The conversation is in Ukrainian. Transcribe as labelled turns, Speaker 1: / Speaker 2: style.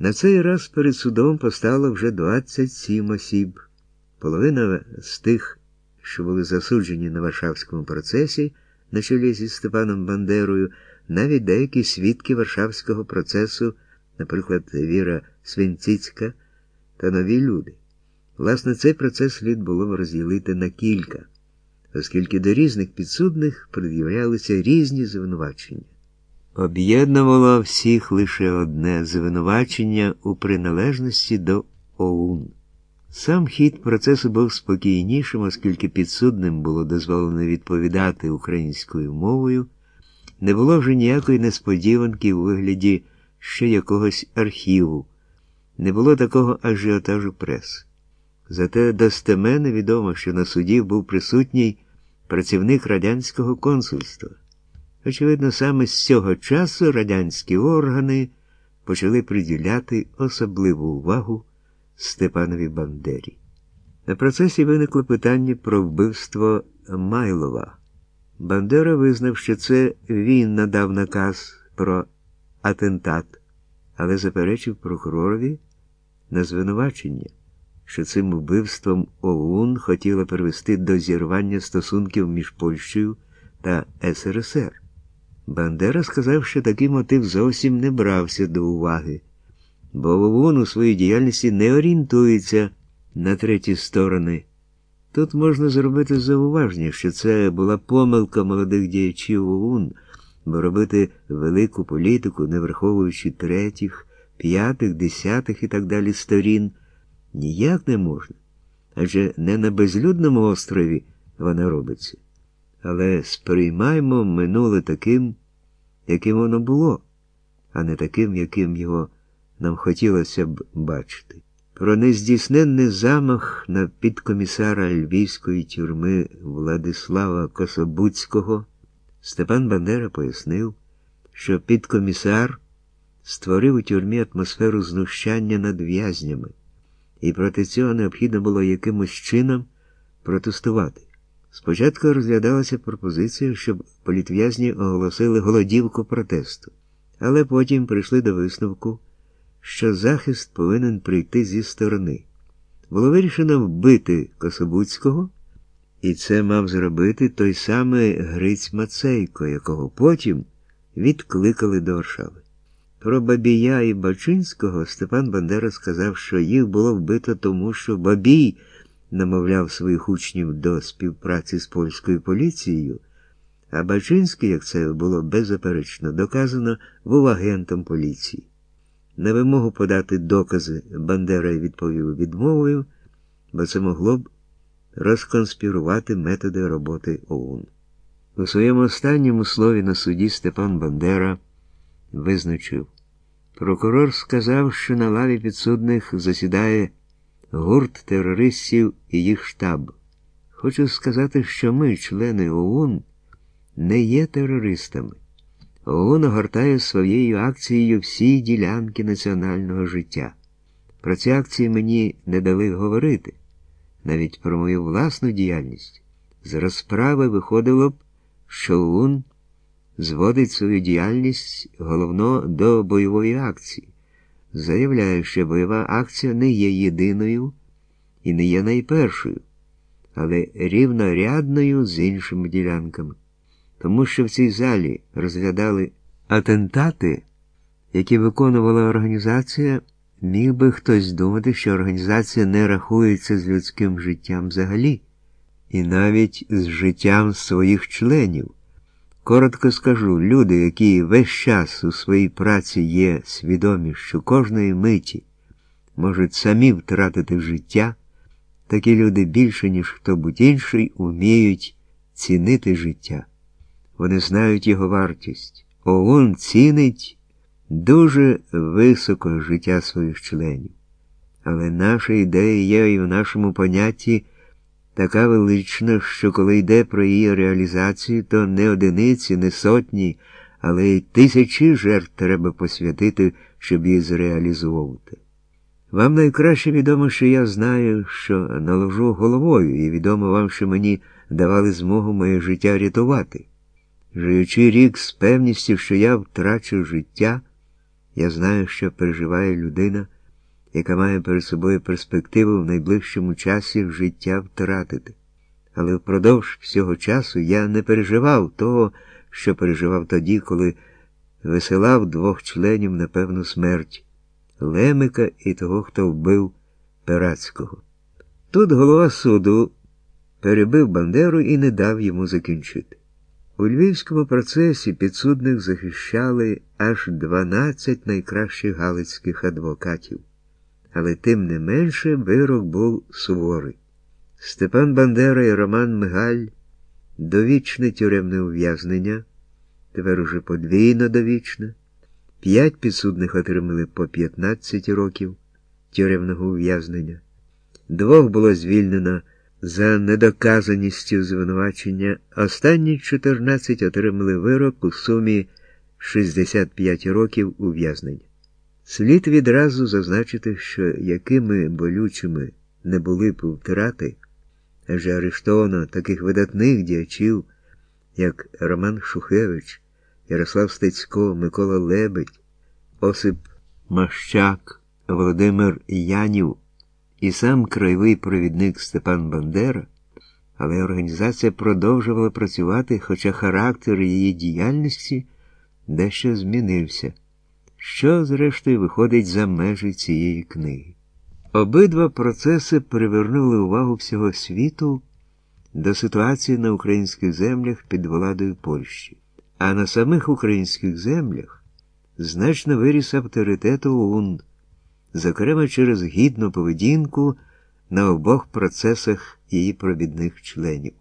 Speaker 1: На цей раз перед судом постало вже 27 осіб. Половина з тих, що були засуджені на Варшавському процесі, на чолі зі Степаном Бандерою, навіть деякі свідки Варшавського процесу, наприклад, Віра Свинціцька та нові люди. Власне, цей процес слід було розділити на кілька, оскільки до різних підсудних пред'являлися різні звинувачення. Об'єднувало всіх лише одне звинувачення у приналежності до ОУН. Сам хід процесу був спокійнішим, оскільки підсудним було дозволено відповідати українською мовою, не було вже ніякої несподіванки у вигляді ще якогось архіву, не було такого ажіотажу преси. Зате достеменно відомо, що на суді був присутній працівник радянського консульства. Очевидно, саме з цього часу радянські органи почали приділяти особливу увагу Степанові Бандері. На процесі виникло питання про вбивство Майлова. Бандера визнав, що це він надав наказ про атентат, але заперечив прокуророві на звинувачення, що цим вбивством ОУН хотіла привести до зірвання стосунків між Польщею та СРСР. Бандера сказав, що такий мотив зовсім не брався до уваги, бо ОУН у своїй діяльності не орієнтується на треті сторони. Тут можна зробити зауваження, що це була помилка молодих діячів ОУН, бо робити велику політику, не враховуючи третіх, п'ятих, десятих і так далі сторін, ніяк не можна. Адже не на безлюдному острові вона робиться. Але сприймаймо минуле таким, яким воно було, а не таким, яким його нам хотілося б бачити. Про нездійсненний замах на підкомісара львівської тюрми Владислава Кособуцького Степан Бандера пояснив, що підкомісар створив у тюрмі атмосферу знущання над в'язнями, і проти цього необхідно було якимось чином протестувати. Спочатку розглядалася пропозиція, щоб політв'язні оголосили голодівку протесту, але потім прийшли до висновку що захист повинен прийти зі сторони. Було вирішено вбити Кособуцького, і це мав зробити той самий Гриць Мацейко, якого потім відкликали до Варшави. Про Бабія і Бачинського Степан Бандера сказав, що їх було вбито тому, що Бабій намовляв своїх учнів до співпраці з польською поліцією, а Бачинський, як це було беззаперечно доказано, був агентом поліції. На вимогу подати докази Бандера відповів відмовою, бо це могло б розконспірувати методи роботи ОУН. У своєму останньому слові на суді Степан Бандера визначив, прокурор сказав, що на лаві підсудних засідає гурт терористів і їх штаб. Хочу сказати, що ми, члени ОУН, не є терористами. ООН огортає своєю акцією всі ділянки національного життя. Про ці акції мені не дали говорити, навіть про мою власну діяльність. З розправи виходило б, що ОУН зводить свою діяльність головно до бойової акції, заявляє, що бойова акція не є єдиною і не є найпершою, але рівнорядною з іншими ділянками тому що в цій залі розглядали атентати, які виконувала організація, міг би хтось думати, що організація не рахується з людським життям взагалі, і навіть з життям своїх членів. Коротко скажу, люди, які весь час у своїй праці є свідомі, що кожної миті можуть самі втратити життя, такі люди більше, ніж хто будь інший, уміють цінити життя. Вони знають його вартість. ОУН цінить дуже високо життя своїх членів. Але наша ідея є і в нашому понятті така велична, що коли йде про її реалізацію, то не одиниці, не сотні, але й тисячі жертв треба посвятити, щоб її зреалізовувати. Вам найкраще відомо, що я знаю, що наложу головою, і відомо вам, що мені давали змогу моє життя рятувати живучи рік з певністю, що я втрачу життя, Я знаю, що переживає людина, яка має перед собою перспективу в найближчому часі життя втратити. Але впродовж всього часу я не переживав того, що переживав тоді, коли висилав двох членів на певну смерть Лемика і того, хто вбив Перацького. Тут голова суду перебив Бандеру і не дав йому закінчити. У львівському процесі підсудних захищали аж 12 найкращих галицьких адвокатів, але тим не менше вирок був суворий. Степан Бандера і Роман Мигаль довічне тюремне ув'язнення, тепер уже подвійно довічне. П'ять підсудних отримали по 15 років тюремного ув'язнення. Двох було звільнено за недоказаністю звинувачення. Останні 14 отримали вирок у сумі 65 років ув'язнення. Слід відразу зазначити, що якими болючими не були б втрати, адже арештовано таких видатних діячів, як Роман Шухевич, Ярослав Стецько, Микола Лебедь, Осип Мащак, Володимир Янів і сам краєвий провідник Степан Бандера, але організація продовжувала працювати, хоча характер її діяльності дещо змінився, що, зрештою, виходить за межі цієї книги. Обидва процеси привернули увагу всього світу до ситуації на українських землях під владою Польщі, а на самих українських землях значно виріс авторитет ОУН зокрема через гідну поведінку на обох процесах її провідних членів.